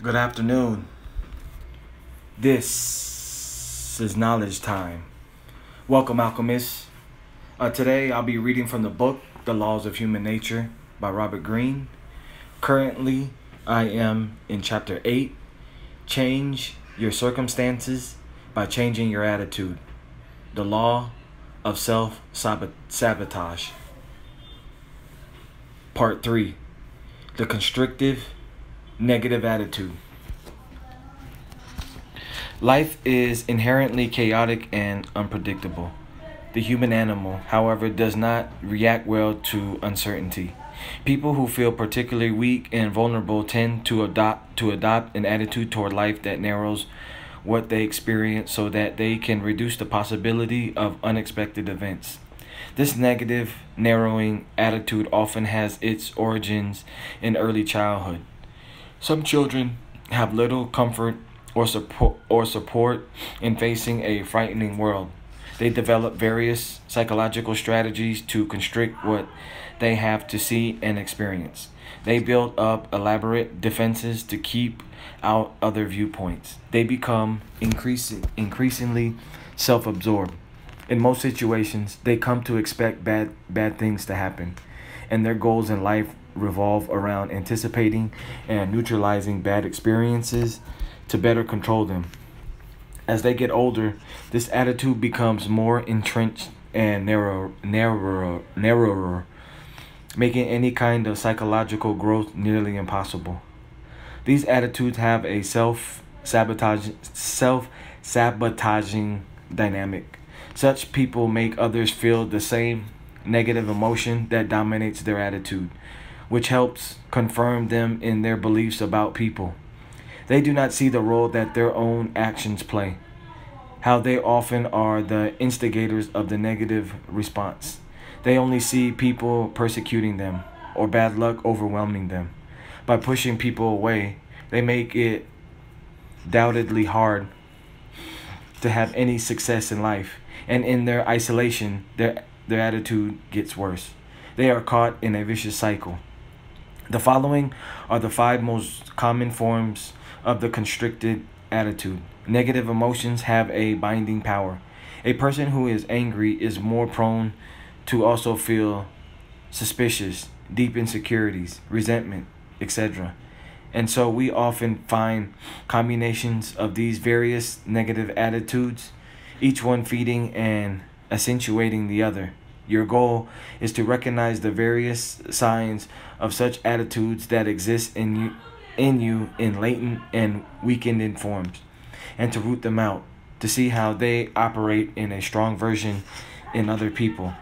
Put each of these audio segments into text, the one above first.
Good afternoon. This is knowledge time. Welcome, alchemists. Uh, today I'll be reading from the book The Laws of Human Nature by Robert Greene. Currently, I am in chapter 8 Change Your Circumstances by Changing Your Attitude. The Law of Self Sabotage. Part 3 The Constrictive Negative Attitude. Life is inherently chaotic and unpredictable. The human animal, however, does not react well to uncertainty. People who feel particularly weak and vulnerable tend to adopt to adopt an attitude toward life that narrows what they experience so that they can reduce the possibility of unexpected events. This negative, narrowing attitude often has its origins in early childhood. Some children have little comfort or support or support in facing a frightening world. They develop various psychological strategies to constrict what they have to see and experience. They build up elaborate defenses to keep out other viewpoints. They become increasing, increasingly self absorbed. In most situations, they come to expect bad, bad things to happen, and their goals in life revolve around anticipating and neutralizing bad experiences to better control them. As they get older, this attitude becomes more entrenched and narrow, narrower, narrower, making any kind of psychological growth nearly impossible. These attitudes have a self sabotage self sabotaging dynamic. Such people make others feel the same negative emotion that dominates their attitude which helps confirm them in their beliefs about people. They do not see the role that their own actions play, how they often are the instigators of the negative response. They only see people persecuting them or bad luck overwhelming them. By pushing people away, they make it doubtedly hard to have any success in life, and in their isolation, their, their attitude gets worse. They are caught in a vicious cycle. The following are the five most common forms of the constricted attitude. Negative emotions have a binding power. A person who is angry is more prone to also feel suspicious, deep insecurities, resentment, etc. And so we often find combinations of these various negative attitudes, each one feeding and accentuating the other. Your goal is to recognize the various signs of such attitudes that exist in you, in you in latent and weakened forms, and to root them out, to see how they operate in a strong version in other people,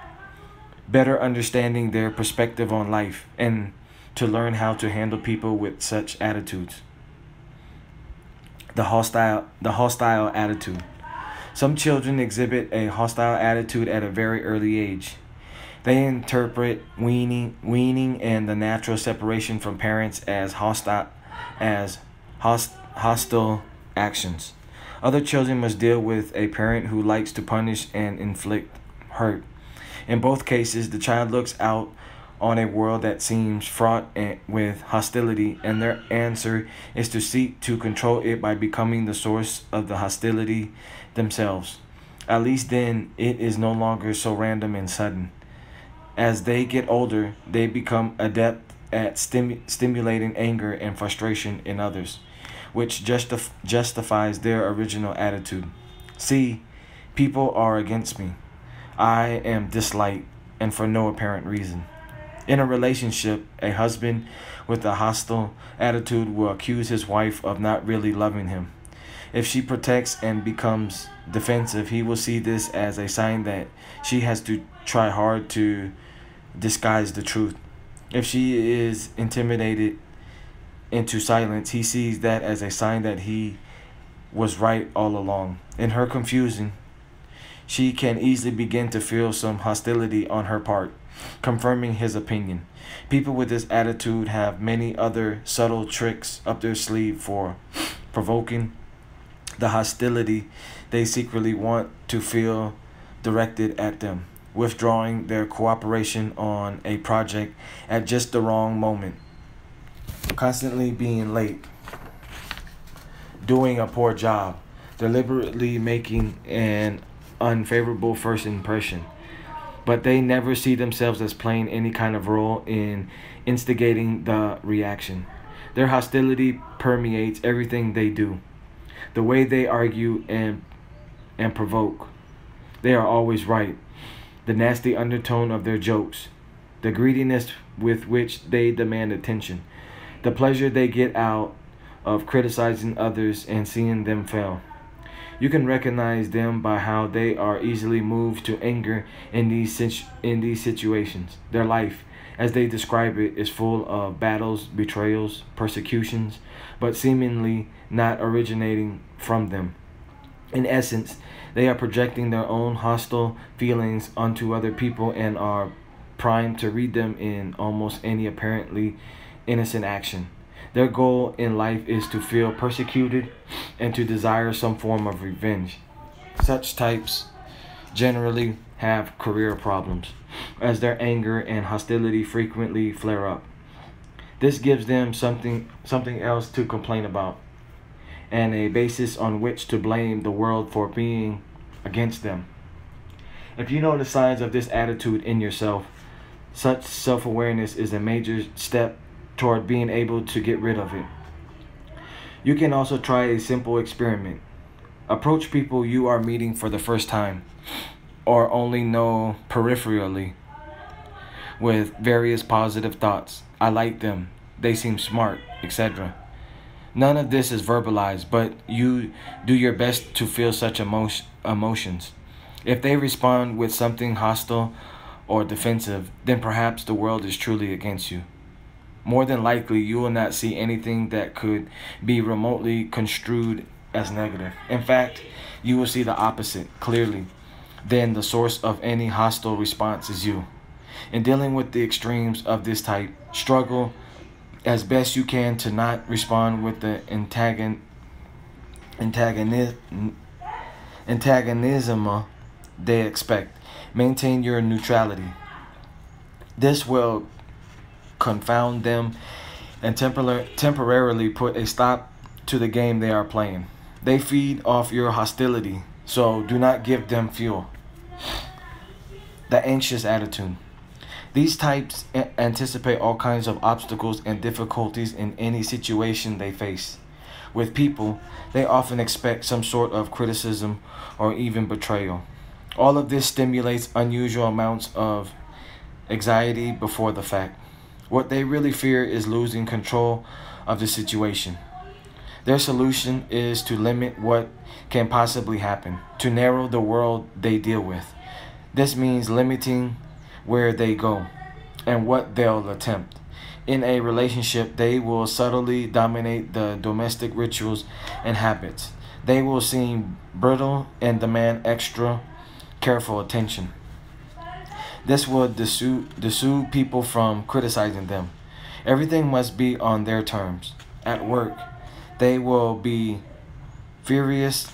better understanding their perspective on life, and to learn how to handle people with such attitudes. The hostile, the hostile attitude. Some children exhibit a hostile attitude at a very early age. They interpret weaning, weaning and the natural separation from parents as hostile, as host, hostile actions. Other children must deal with a parent who likes to punish and inflict hurt. In both cases, the child looks out on a world that seems fraught with hostility, and their answer is to seek to control it by becoming the source of the hostility themselves. At least then, it is no longer so random and sudden. As they get older, they become adept at stimu- stimulating anger and frustration in others, which justif- justifies their original attitude. See, people are against me. I am disliked, and for no apparent reason. In a relationship, a husband with a hostile attitude will accuse his wife of not really loving him. If she protects and becomes defensive, he will see this as a sign that she has to try hard to disguise the truth. If she is intimidated into silence, he sees that as a sign that he was right all along. In her confusion, she can easily begin to feel some hostility on her part confirming his opinion. People with this attitude have many other subtle tricks up their sleeve for provoking the hostility they secretly want to feel directed at them, withdrawing their cooperation on a project at just the wrong moment, constantly being late, doing a poor job, deliberately making an unfavorable first impression. But they never see themselves as playing any kind of role in instigating the reaction. Their hostility permeates everything they do. The way they argue and and provoke. They are always right. The nasty undertone of their jokes, the greediness with which they demand attention, the pleasure they get out of criticizing others and seeing them fail. You can recognize them by how they are easily moved to anger in these in these situations. Their life, as they describe it, is full of battles, betrayals, persecutions, but seemingly not originating from them. In essence, they are projecting their own hostile feelings onto other people and are primed to read them in almost any apparently innocent action. Their goal in life is to feel persecuted and to desire some form of revenge. Such types generally have career problems, as their anger and hostility frequently flare up. This gives them something something else to complain about and a basis on which to blame the world for being against them. If you know the signs of this attitude in yourself, such self awareness is a major step toward being able to get rid of it. You can also try a simple experiment. Approach people you are meeting for the first time or only know peripherally with various positive thoughts. I like them, they seem smart, etc. None of this is verbalized, but you do your best to feel such emotion, emotions. If they respond with something hostile or defensive, then perhaps the world is truly against you more than likely you will not see anything that could be remotely construed as negative. In fact, you will see the opposite clearly. Then the source of any hostile response is you. In dealing with the extremes of this type, struggle as best you can to not respond with the antagon, antagonism, antagonism they expect. Maintain your neutrality. This will confound them, and tempor- temporarily put a stop to the game they are playing. They feed off your hostility, so do not give them fuel. The anxious attitude. These types anticipate all kinds of obstacles and difficulties in any situation they face. With people, they often expect some sort of criticism or even betrayal. All of this stimulates unusual amounts of anxiety before the fact. What they really fear is losing control of the situation. Their solution is to limit what can possibly happen, to narrow the world they deal with. This means limiting where they go and what they'll attempt. In a relationship, they will subtly dominate the domestic rituals and habits. They will seem brittle and demand extra careful attention. This will dissuade, people from criticizing them. Everything must be on their terms. At work, they will be furious,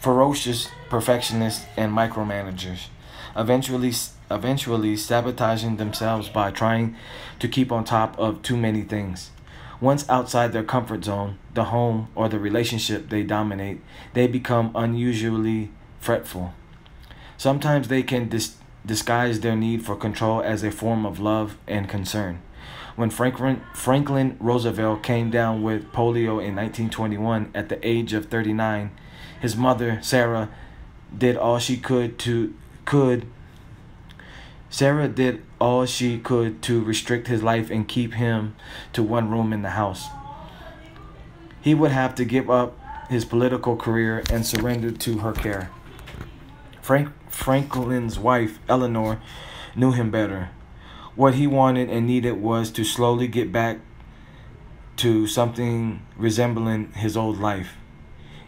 ferocious perfectionists and micromanagers, eventually eventually sabotaging themselves by trying to keep on top of too many things. Once outside their comfort zone, the home or the relationship they dominate, they become unusually fretful. Sometimes they can dis- disguised their need for control as a form of love and concern. When Franklin, Franklin Roosevelt came down with polio in 1921 at the age of 39, his mother, Sarah, did all she could to could Sarah did all she could to restrict his life and keep him to one room in the house. He would have to give up his political career and surrender to her care. Frank Franklin's wife, Eleanor, knew him better. What he wanted and needed was to slowly get back to something resembling his old life.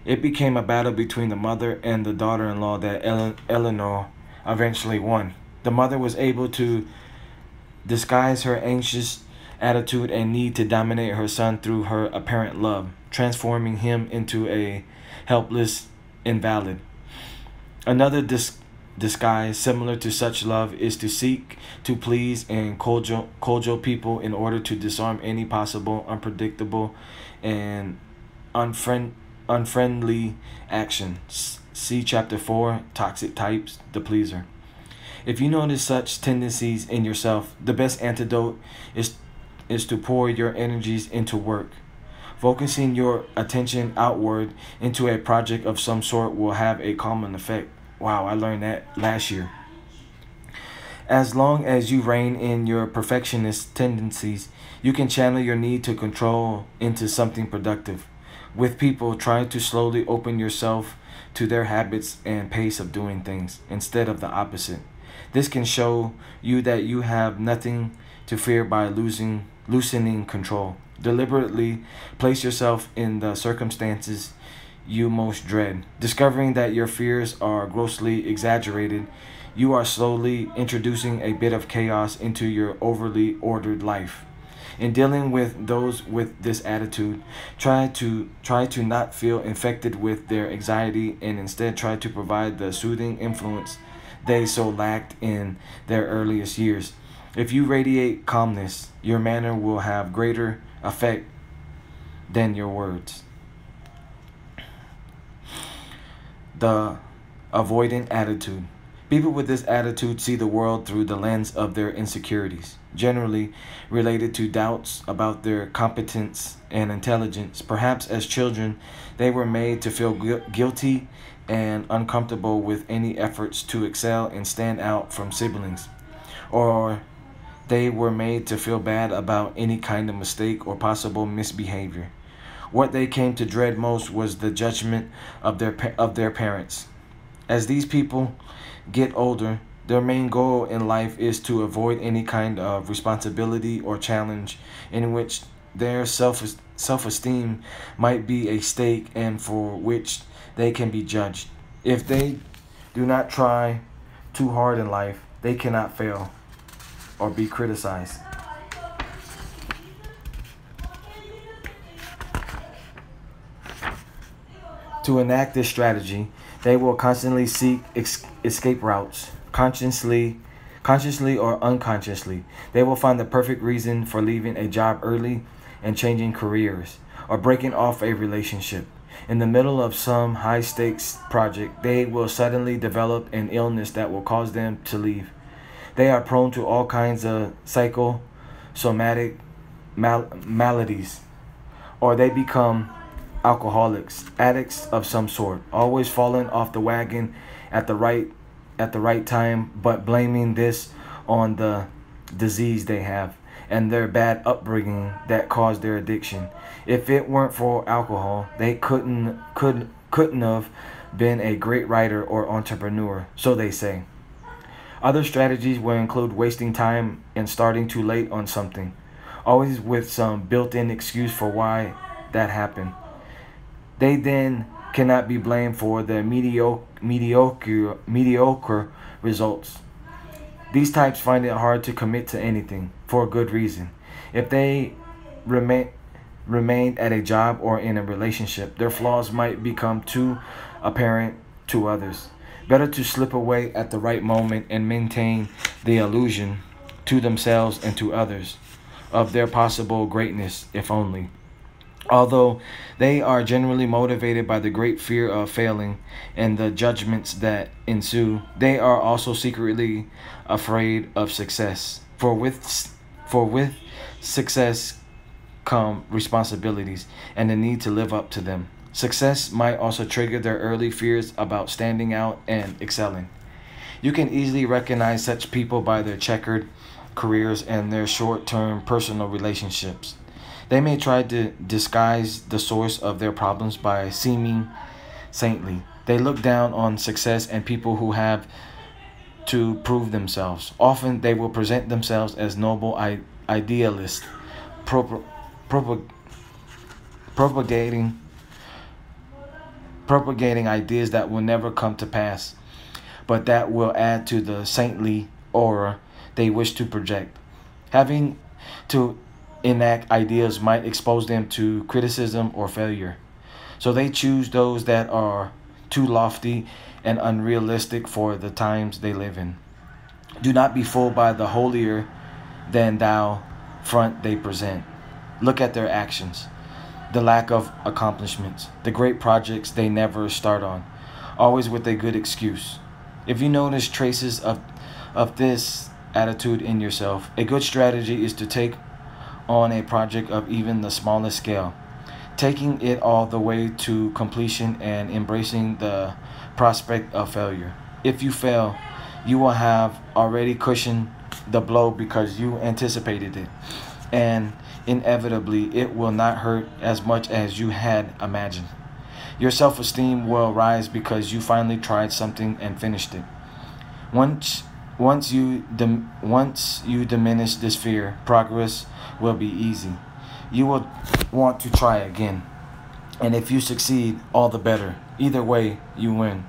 It became a battle between the mother and the daughter in law that Eleanor eventually won. The mother was able to disguise her anxious attitude and need to dominate her son through her apparent love, transforming him into a helpless invalid. Another dis- disguise similar to such love is to seek to please and cajole, cajole people in order to disarm any possible unpredictable and unfriend, unfriendly actions. See chapter 4, Toxic Types, The Pleaser. If you notice such tendencies in yourself, the best antidote is, is to pour your energies into work. Focusing your attention outward into a project of some sort will have a calming effect. Wow, I learned that last year. As long as you rein in your perfectionist tendencies, you can channel your need to control into something productive. With people, try to slowly open yourself to their habits and pace of doing things instead of the opposite. This can show you that you have nothing to fear by losing loosening control. Deliberately place yourself in the circumstances you most dread. Discovering that your fears are grossly exaggerated, you are slowly introducing a bit of chaos into your overly ordered life. In dealing with those with this attitude, try to try to not feel infected with their anxiety and instead try to provide the soothing influence they so lacked in their earliest years. If you radiate calmness, your manner will have greater effect than your words. The avoidant attitude. People with this attitude see the world through the lens of their insecurities, generally related to doubts about their competence and intelligence. Perhaps as children, they were made to feel gu- guilty and uncomfortable with any efforts to excel and stand out from siblings, or they were made to feel bad about any kind of mistake or possible misbehavior. What they came to dread most was the judgment of their of their parents. As these people get older, their main goal in life is to avoid any kind of responsibility or challenge in which their self self-esteem might be a stake and for which they can be judged. If they do not try too hard in life, they cannot fail or be criticized. To enact this strategy, they will constantly seek ex- escape routes, consciously, consciously or unconsciously. They will find the perfect reason for leaving a job early and changing careers or breaking off a relationship. In the middle of some high stakes project, they will suddenly develop an illness that will cause them to leave. They are prone to all kinds of psychosomatic mal- maladies, or they become alcoholics, addicts of some sort, always falling off the wagon at the right at the right time, but blaming this on the disease they have and their bad upbringing that caused their addiction. If it weren't for alcohol, they couldn't could couldn't have been a great writer or entrepreneur, so they say. Other strategies will include wasting time and starting too late on something, always with some built-in excuse for why that happened. They then cannot be blamed for the mediocre, mediocre, mediocre results. These types find it hard to commit to anything for a good reason. If they remain remained at a job or in a relationship, their flaws might become too apparent to others. Better to slip away at the right moment and maintain the illusion to themselves and to others of their possible greatness, if only. Although they are generally motivated by the great fear of failing and the judgments that ensue, they are also secretly afraid of success. For with for with success come responsibilities and the need to live up to them. Success might also trigger their early fears about standing out and excelling. You can easily recognize such people by their checkered careers and their short term personal relationships. They may try to disguise the source of their problems by seeming saintly. They look down on success and people who have to prove themselves. Often they will present themselves as noble idealists, propagating propagating ideas that will never come to pass, but that will add to the saintly aura they wish to project. Having to enact ideas might expose them to criticism or failure. So they choose those that are too lofty and unrealistic for the times they live in. Do not be fooled by the holier than thou front they present. Look at their actions. the lack of accomplishments, the great projects they never start on, always with a good excuse. If you notice traces of, of this attitude in yourself, a good strategy is to take on a project of even the smallest scale, taking it all the way to completion and embracing the prospect of failure. If you fail, you will have already cushioned the blow because you anticipated it. And inevitably, it will not hurt as much as you had imagined. Your self esteem will rise because you finally tried something and finished it. Once, once, you, once you diminish this fear, progress will be easy. You will want to try again. And if you succeed, all the better. Either way, you win.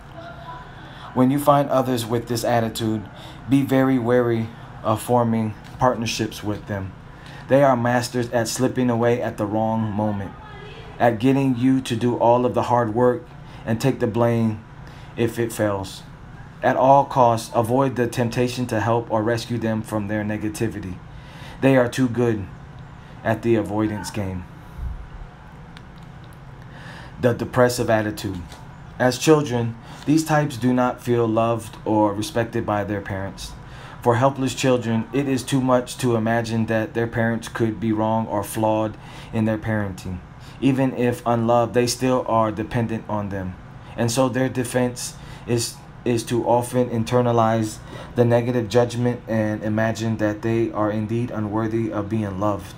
When you find others with this attitude, be very wary of forming partnerships with them. They are masters at slipping away at the wrong moment, at getting you to do all of the hard work and take the blame if it fails. At all costs, avoid the temptation to help or rescue them from their negativity. They are too good at the avoidance game. The depressive attitude. As children, these types do not feel loved or respected by their parents. For helpless children, it is too much to imagine that their parents could be wrong or flawed in their parenting. Even if unloved, they still are dependent on them. And so their defense is is to often internalize the negative judgment and imagine that they are indeed unworthy of being loved,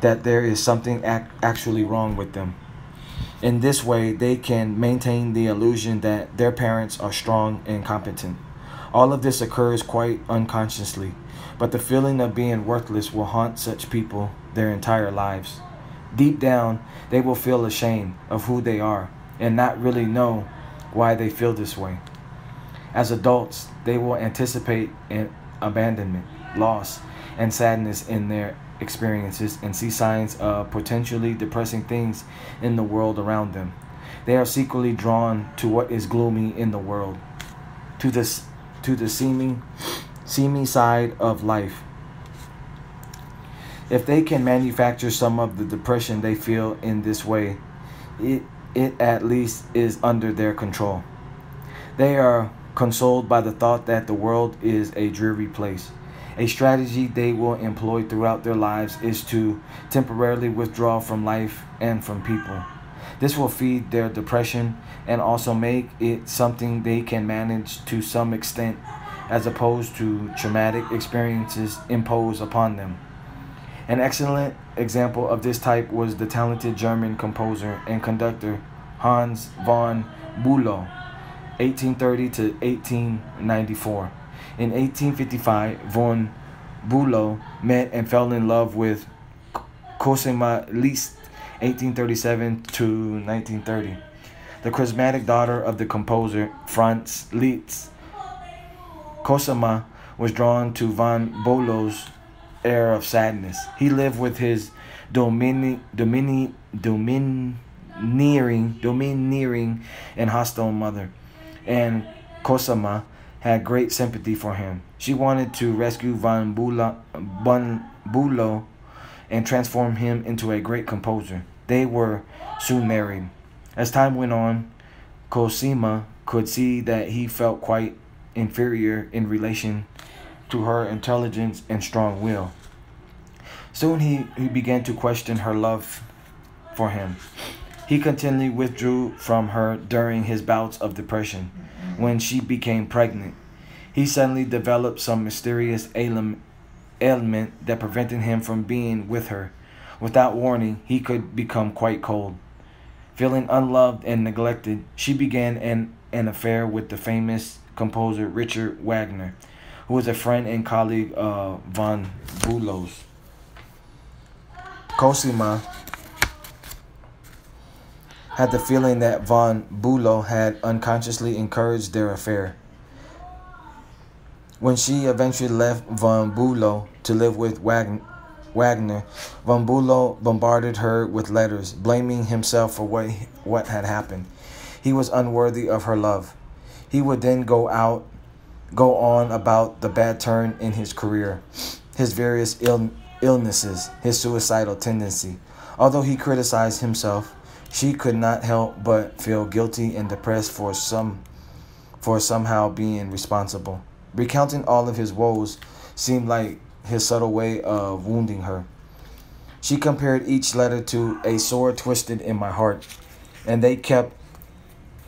that there is something ac- actually wrong with them. In this way, they can maintain the illusion that their parents are strong and competent. All of this occurs quite unconsciously, but the feeling of being worthless will haunt such people their entire lives. Deep down, they will feel ashamed of who they are and not really know why they feel this way. As adults, they will anticipate abandonment, loss, and sadness in their experiences and see signs of potentially depressing things in the world around them. They are secretly drawn to what is gloomy in the world, to this to the seeming seeming side of life. If they can manufacture some of the depression they feel in this way, it it at least is under their control. They are consoled by the thought that the world is a dreary place a strategy they will employ throughout their lives is to temporarily withdraw from life and from people. This will feed their depression and also make it something they can manage to some extent as opposed to traumatic experiences imposed upon them. An excellent example of this type was the talented German composer and conductor Hans von Bülow, 1830 to 1894. In 1855, von Bülow met and fell in love with Cosima Liszt, 1837 to 1930, the charismatic daughter of the composer Franz Liszt. Cosima was drawn to von Bülow's air of sadness. He lived with his domini, domini, domineering, domineering, and hostile mother, and Cosima had great sympathy for him. She wanted to rescue Von Bülow and transform him into a great composer. They were soon married. As time went on, Cosima could see that he felt quite inferior in relation to her intelligence and strong will. Soon he, he began to question her love for him. He continually withdrew from her during his bouts of depression when she became pregnant. He suddenly developed some mysterious ailment that prevented him from being with her. Without warning, he could become quite cold. Feeling unloved and neglected, she began an, an affair with the famous composer Richard Wagner, who was a friend and colleague of von Bülow's. Cosima had the feeling that von Bülow had unconsciously encouraged their affair. When she eventually left von Bülow to live with Wagner, von Bülow bombarded her with letters, blaming himself for what, what had happened. He was unworthy of her love. He would then go out, go on about the bad turn in his career, his various Ill, illnesses, his suicidal tendency, Although he criticized himself, she could not help but feel guilty and depressed for some for somehow being responsible. Recounting all of his woes seemed like his subtle way of wounding her. She compared each letter to a sword twisted in my heart, and they kept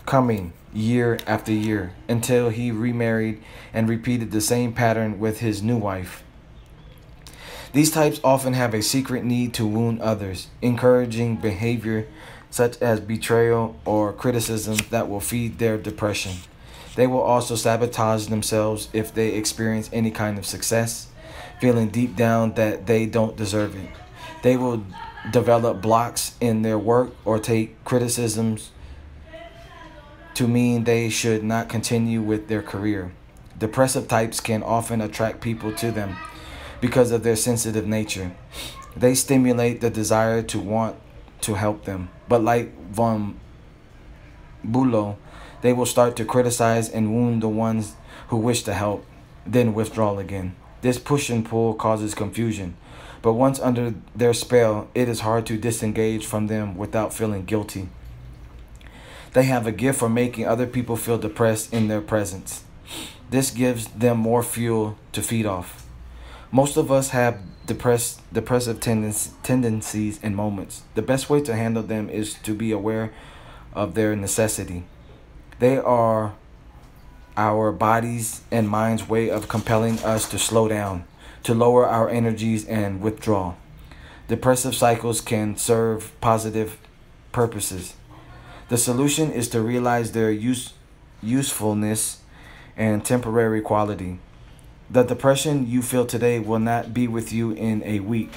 coming year after year until he remarried and repeated the same pattern with his new wife. These types often have a secret need to wound others, encouraging behavior such as betrayal or criticism that will feed their depression. They will also sabotage themselves if they experience any kind of success, feeling deep down that they don't deserve it. They will develop blocks in their work or take criticisms to mean they should not continue with their career. Depressive types can often attract people to them because of their sensitive nature. They stimulate the desire to want to help them. But like von Bülow, they will start to criticize and wound the ones who wish to help, then withdraw again. This push and pull causes confusion, but once under their spell, it is hard to disengage from them without feeling guilty. They have a gift for making other people feel depressed in their presence. This gives them more fuel to feed off. Most of us have depressed, depressive tendencies, tendencies and moments. The best way to handle them is to be aware of their necessity. They are our bodies and minds' way of compelling us to slow down, to lower our energies and withdraw. Depressive cycles can serve positive purposes. The solution is to realize their use, usefulness and temporary quality. The depression you feel today will not be with you in a week,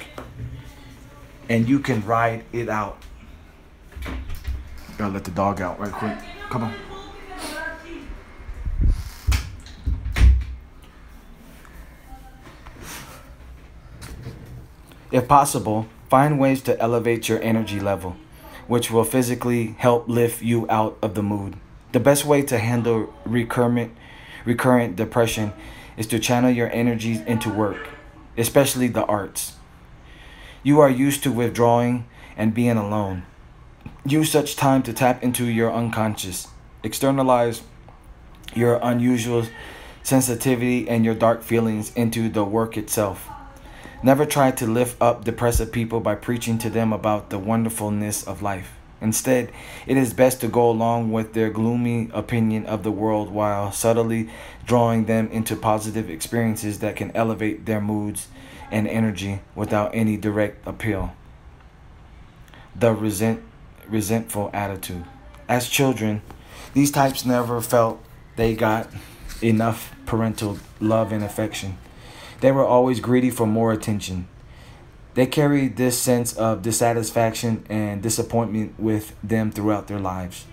and you can ride it out. Gotta let the dog out right quick. Come on. If possible, find ways to elevate your energy level, which will physically help lift you out of the mood. The best way to handle recurrent, recurrent depression is to channel your energies into work, especially the arts. You are used to withdrawing and being alone. Use such time to tap into your unconscious, externalize your unusual sensitivity and your dark feelings into the work itself. Never try to lift up depressive people by preaching to them about the wonderfulness of life. Instead, it is best to go along with their gloomy opinion of the world while subtly drawing them into positive experiences that can elevate their moods and energy without any direct appeal. The resent, resentful attitude. As children, these types never felt they got enough parental love and affection. They were always greedy for more attention. They carry this sense of dissatisfaction and disappointment with them throughout their lives.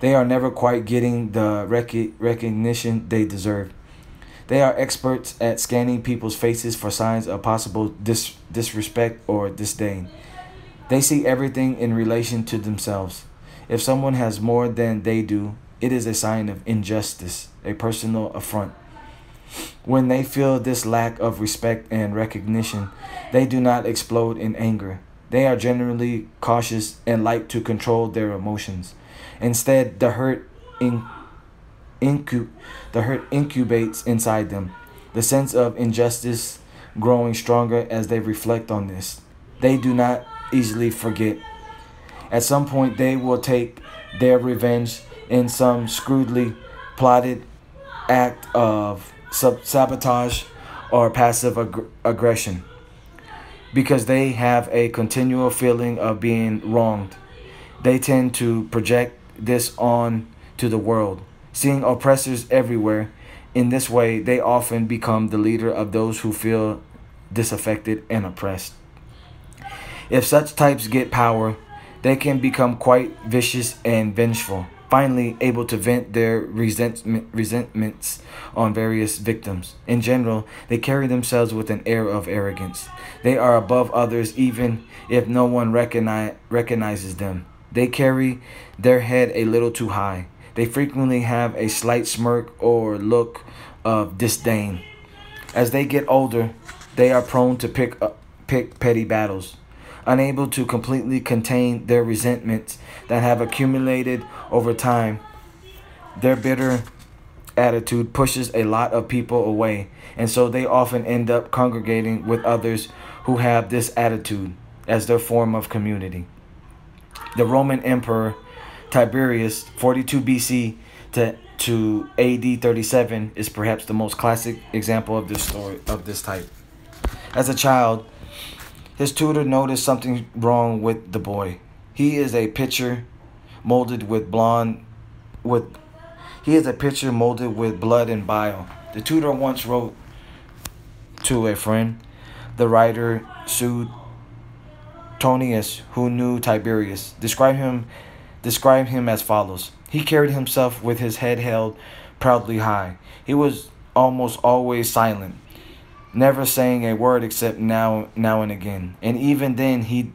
They are never quite getting the rec- recognition they deserve. They are experts at scanning people's faces for signs of possible dis- disrespect or disdain. They see everything in relation to themselves. If someone has more than they do, it is a sign of injustice, a personal affront. When they feel this lack of respect and recognition, they do not explode in anger. They are generally cautious and like to control their emotions. Instead, the hurt in, incu, the hurt incubates inside them, the sense of injustice growing stronger as they reflect on this. They do not easily forget. At some point, they will take their revenge in some shrewdly plotted act of sabotage, or passive ag- aggression because they have a continual feeling of being wronged. They tend to project this on to the world, seeing oppressors everywhere. In this way, they often become the leader of those who feel disaffected and oppressed. If such types get power, they can become quite vicious and vengeful finally able to vent their resentment, resentments on various victims. In general, they carry themselves with an air of arrogance. They are above others even if no one recognize, recognizes them. They carry their head a little too high. They frequently have a slight smirk or look of disdain. As they get older, they are prone to pick, up, pick petty battles. Unable to completely contain their resentments that have accumulated over time. Their bitter attitude pushes a lot of people away, and so they often end up congregating with others who have this attitude as their form of community. The Roman Emperor Tiberius, 42 BC to, to AD 37, is perhaps the most classic example of this story of this type. As a child, his tutor noticed something wrong with the boy. He is a pitcher molded with blonde with he is a pitcher molded with blood and bile. The tutor once wrote to a friend. The writer sued Tonius, who knew Tiberius, described him described him as follows. He carried himself with his head held proudly high. He was almost always silent, never saying a word except now now and again. And even then he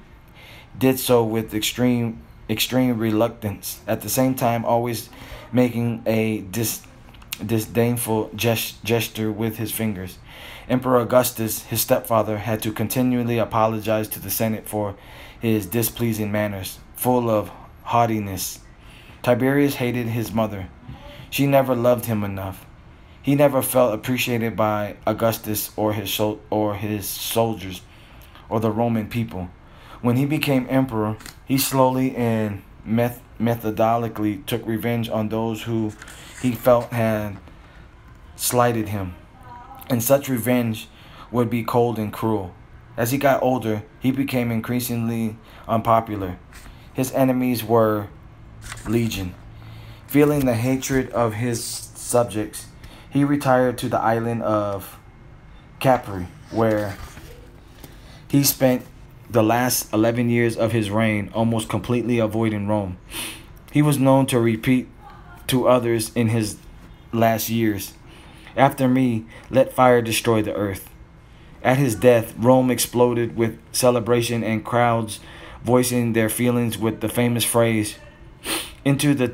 did so with extreme extreme reluctance. At the same time always making a dis, disdainful gest, gesture with his fingers. Emperor Augustus, his stepfather, had to continually apologize to the Senate for his displeasing manners, full of haughtiness. Tiberius hated his mother. She never loved him enough. He never felt appreciated by Augustus or his or his soldiers or the Roman people. When he became emperor, he slowly and meth- methodically took revenge on those who he felt had slighted him. And such revenge would be cold and cruel. As he got older, he became increasingly unpopular. His enemies were legion. Feeling the hatred of his subjects, he retired to the island of Capri, where he spent the last 11 years of his reign almost completely avoiding Rome. He was known to repeat to others in his last years After me, let fire destroy the earth. At his death, Rome exploded with celebration and crowds voicing their feelings with the famous phrase, into the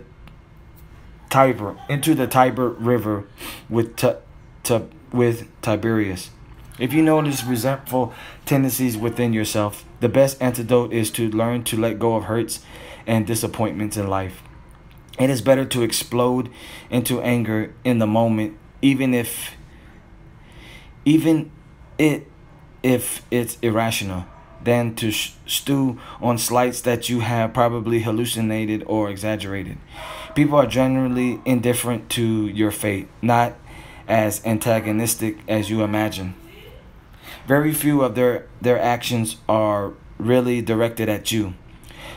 Tiber, into the Tiber River with, t- t- with Tiberius. If you notice resentful tendencies within yourself, the best antidote is to learn to let go of hurts and disappointments in life. It is better to explode into anger in the moment, even if even it if it's irrational, than to stew on slights that you have probably hallucinated or exaggerated. People are generally indifferent to your fate, not as antagonistic as you imagine. Very few of their, their actions are really directed at you.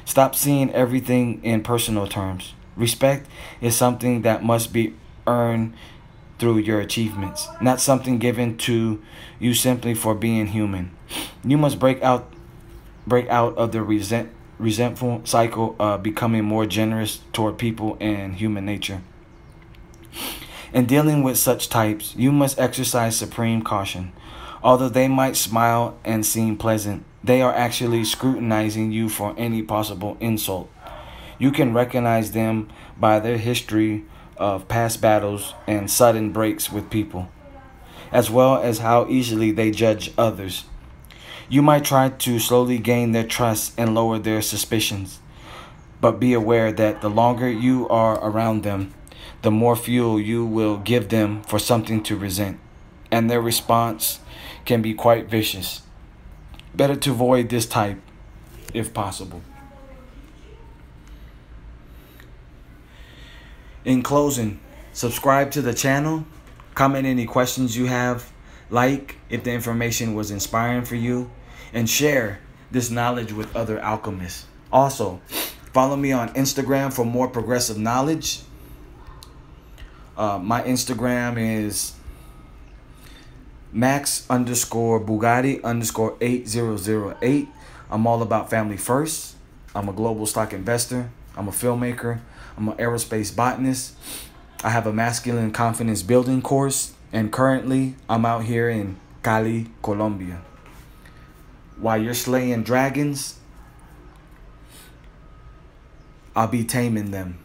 Stop seeing everything in personal terms. Respect is something that must be earned through your achievements, not something given to you simply for being human. You must break out break out of the resent resentful cycle of becoming more generous toward people and human nature. In dealing with such types, you must exercise supreme caution. Although they might smile and seem pleasant, they are actually scrutinizing you for any possible insult. You can recognize them by their history of past battles and sudden breaks with people, as well as how easily they judge others. You might try to slowly gain their trust and lower their suspicions, but be aware that the longer you are around them, the more fuel you will give them for something to resent, and their response can be quite vicious. Better to avoid this type if possible. In closing, subscribe to the channel, comment any questions you have, like if the information was inspiring for you, and share this knowledge with other alchemists. Also, follow me on Instagram for more progressive knowledge. Uh, my Instagram is max underscore Bugatti underscore 8008. I'm all about family first. I'm a global stock investor. I'm a filmmaker. I'm an aerospace botanist. I have a masculine confidence building course. And currently, I'm out here in Cali, Colombia. While you're slaying dragons, I'll be taming them.